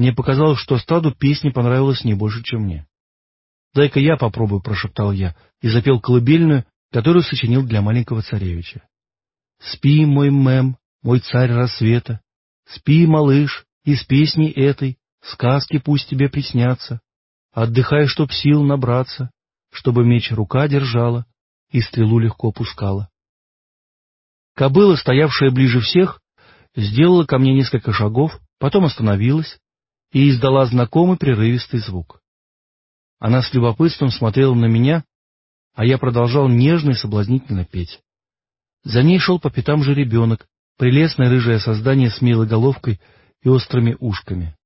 Мне показалось, что стаду песни понравилась не больше, чем мне. «Дай-ка я попробую», — прошептал я, и запел колыбельную, которую сочинил для маленького царевича. «Спи, мой мэм, мой царь рассвета, спи, малыш, из песни этой сказки пусть тебе приснятся. Отдыхай, чтоб сил набраться, чтобы меч рука держала и стрелу легко пускала». Кобыла, стоявшая ближе всех, сделала ко мне несколько шагов, потом остановилась и издала знакомый прерывистый звук. Она с любопытством смотрела на меня, а я продолжал нежно и соблазнительно петь. За ней шел по пятам же ребенок, прелестное рыжее создание с милой головкой и острыми ушками.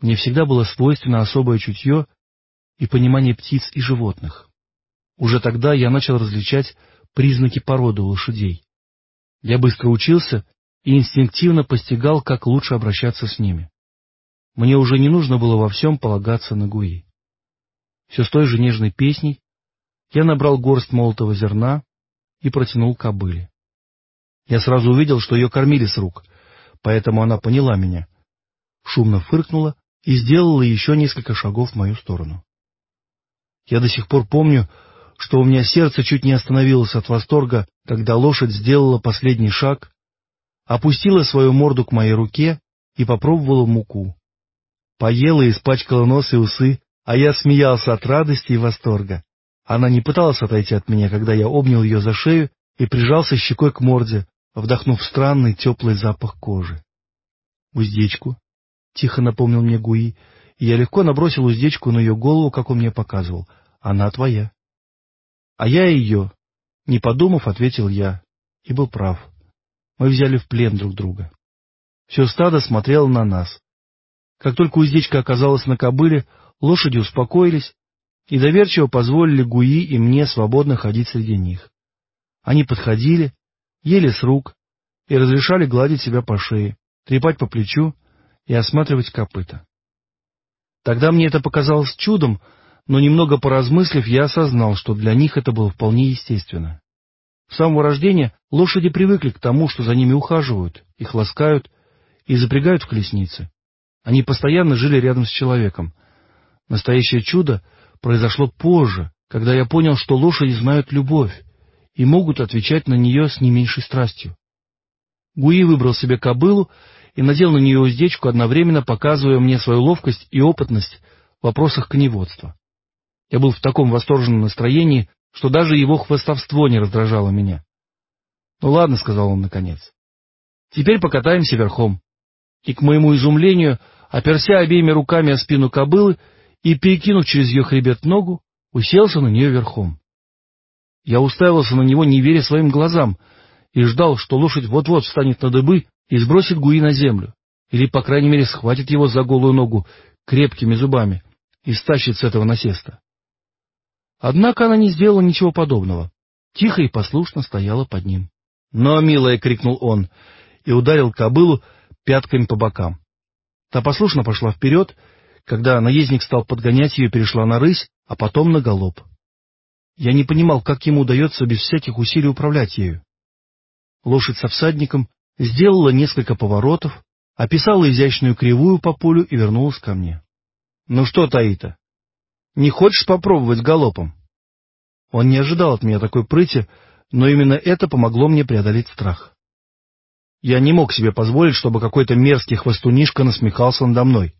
Мне всегда было свойственно особое чутье и понимание птиц и животных. Уже тогда я начал различать признаки породы лошадей. Я быстро учился и инстинктивно постигал, как лучше обращаться с ними. Мне уже не нужно было во всем полагаться на Гуи. Все с той же нежной песней я набрал горсть молотого зерна и протянул кобыле. Я сразу увидел, что ее кормили с рук, поэтому она поняла меня. Шумно фыркнула и сделала еще несколько шагов в мою сторону. Я до сих пор помню, что у меня сердце чуть не остановилось от восторга, когда лошадь сделала последний шаг, опустила свою морду к моей руке и попробовала муку. Поела и испачкала нос и усы, а я смеялся от радости и восторга. Она не пыталась отойти от меня, когда я обнял ее за шею и прижался щекой к морде, вдохнув странный теплый запах кожи. «Уздечку», — тихо напомнил мне Гуи, и я легко набросил уздечку на ее голову, как он мне показывал. «Она твоя». А я ее, не подумав, ответил я, и был прав. Мы взяли в плен друг друга. Все стадо смотрело на нас. Как только уздечка оказалась на кобыле, лошади успокоились и доверчиво позволили Гуи и мне свободно ходить среди них. Они подходили, ели с рук и разрешали гладить себя по шее, трепать по плечу и осматривать копыта. Тогда мне это показалось чудом, но немного поразмыслив, я осознал, что для них это было вполне естественно. С самого рождения лошади привыкли к тому, что за ними ухаживают, их ласкают и запрягают в колесницы. Они постоянно жили рядом с человеком. Настоящее чудо произошло позже, когда я понял, что лошади знают любовь и могут отвечать на нее с не меньшей страстью. Гуи выбрал себе кобылу и надел на нее уздечку, одновременно показывая мне свою ловкость и опытность в вопросах коневодства. Я был в таком восторженном настроении, что даже его хвостовство не раздражало меня. — Ну ладно, — сказал он наконец. — Теперь покатаемся верхом. И, к моему изумлению, оперся обеими руками о спину кобылы и, перекинув через ее хребет ногу, уселся на нее верхом. Я уставился на него, не веря своим глазам, и ждал, что лошадь вот-вот встанет на дыбы и сбросит Гуи на землю, или, по крайней мере, схватит его за голую ногу крепкими зубами и стащит с этого насеста. Однако она не сделала ничего подобного. Тихо и послушно стояла под ним. «Но, милая!» — крикнул он и ударил кобылу пятками по бокам. Та послушно пошла вперед, когда наездник стал подгонять ее, перешла на рысь, а потом на галоп. Я не понимал, как ему удается без всяких усилий управлять ею. Лошадь со всадником сделала несколько поворотов, описала изящную кривую по полю и вернулась ко мне. — Ну что, Таита, не хочешь попробовать галопом? Он не ожидал от меня такой прыти, но именно это помогло мне преодолеть страх. Я не мог себе позволить, чтобы какой-то мерзкий хвостунишка насмехался надо мной.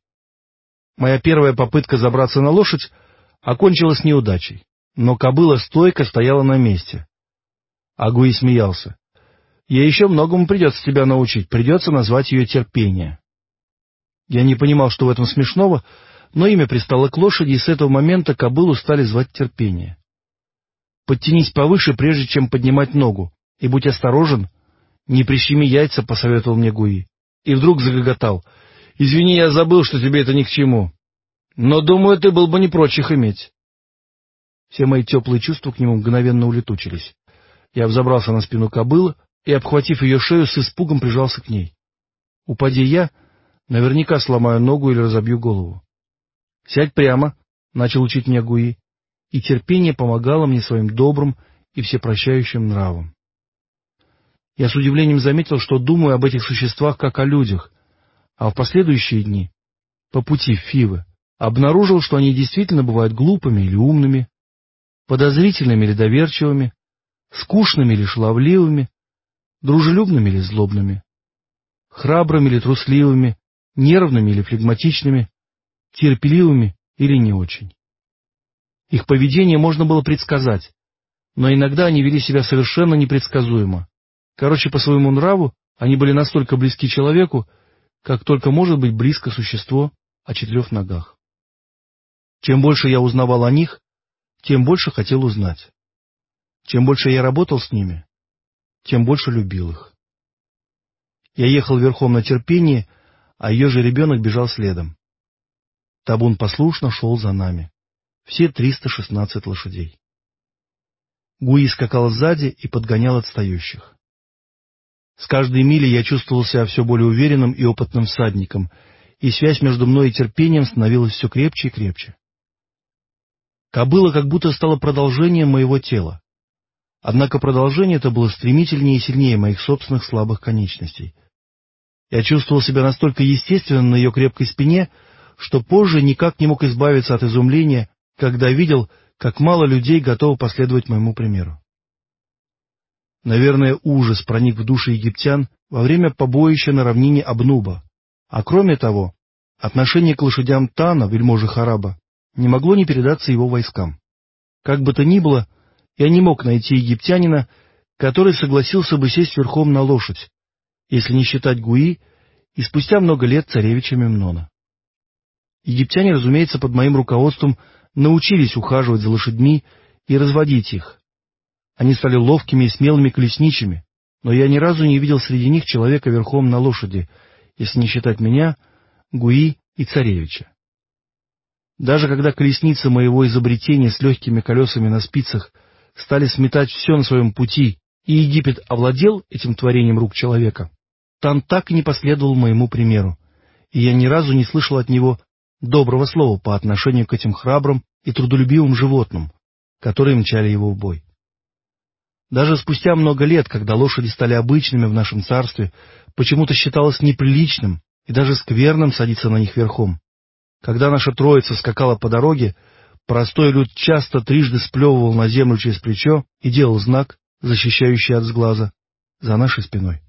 Моя первая попытка забраться на лошадь окончилась неудачей, но кобыла стойко стояла на месте. Агуи смеялся. «Ей еще многому придется тебя научить, придется назвать ее терпение». Я не понимал, что в этом смешного, но имя пристало к лошади, и с этого момента кобылу стали звать терпение. Подтянись повыше, прежде чем поднимать ногу, и будь осторожен, не прищеми яйца, — посоветовал мне Гуи. И вдруг загоготал. — Извини, я забыл, что тебе это ни к чему. Но, думаю, ты был бы не прочь их иметь. Все мои теплые чувства к нему мгновенно улетучились. Я взобрался на спину кобылы и, обхватив ее шею, с испугом прижался к ней. Упади я, наверняка сломаю ногу или разобью голову. «Сядь прямо», — начал учить меня Гуи, и терпение помогало мне своим добрым и всепрощающим нравом. Я с удивлением заметил, что думаю об этих существах как о людях, а в последующие дни по пути в Фивы, обнаружил, что они действительно бывают глупыми или умными, подозрительными или доверчивыми, скучными или шаловливыми, дружелюбными или злобными, храбрыми или трусливыми, нервными или флегматичными, терпеливыми или не очень. Их поведение можно было предсказать, но иногда они вели себя совершенно непредсказуемо. Короче, по своему нраву они были настолько близки человеку, как только может быть близко существо о четырех ногах. Чем больше я узнавал о них, тем больше хотел узнать. Чем больше я работал с ними, тем больше любил их. Я ехал верхом на терпении, а ее же ребенок бежал следом. Табун послушно шел за нами. Все 316 лошадей. Гуи скакал сзади и подгонял отстающих. С каждой мили я чувствовал себя все более уверенным и опытным всадником, и связь между мной и терпением становилась все крепче и крепче. Кобыла как будто стала продолжением моего тела. Однако продолжение это было стремительнее и сильнее моих собственных слабых конечностей. Я чувствовал себя настолько естественно на ее крепкой спине, что позже никак не мог избавиться от изумления, когда видел, как мало людей готовы последовать моему примеру. Наверное, ужас проник в души египтян во время побоища на равнине Абнуба, а кроме того, отношение к лошадям Тана, вельможи Хараба, не могло не передаться его войскам. Как бы то ни было, я не мог найти египтянина, который согласился бы сесть верхом на лошадь, если не считать Гуи и спустя много лет царевича Мемнона. Египтяне, разумеется, под моим руководством научились ухаживать за лошадьми и разводить их. Они стали ловкими и смелыми колесничими, но я ни разу не видел среди них человека верхом на лошади, если не считать меня, Гуи и царевича. Даже когда колесницы моего изобретения с легкими колесами на спицах стали сметать все на своем пути, и Египет овладел этим творением рук человека, Тан так и не последовал моему примеру, и я ни разу не слышал от него доброго слова по отношению к этим храбрым и трудолюбивым животным, которые мчали его в бой. Даже спустя много лет, когда лошади стали обычными в нашем царстве, почему-то считалось неприличным и даже скверным садиться на них верхом. Когда наша троица скакала по дороге, простой люд часто трижды сплевывал на землю через плечо и делал знак, защищающий от сглаза, за нашей спиной.